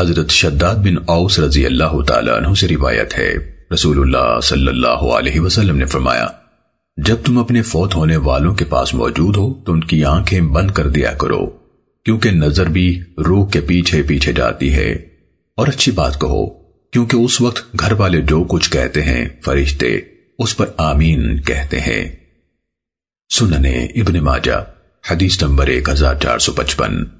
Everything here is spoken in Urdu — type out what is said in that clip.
حضرت شداد بن اوس رضی اللہ تعالیٰ عنہ سے روایت ہے۔ رسول اللہ صلی اللہ علیہ وسلم نے فرمایا، جب تم اپنے فوت ہونے والوں کے پاس موجود ہو، تو ان کی آنکھیں بند کر دیا کرو، کیونکہ نظر بھی روح کے پیچھے پیچھے جاتی ہے۔ اور اچھی بات کہو، کیونکہ اس وقت گھر والے جو کچھ کہتے ہیں، فرشتے اس پر آمین کہتے ہیں۔ سننے ابن ماجہ، حدیث نمبر ایک ہزار چار سو پچپن۔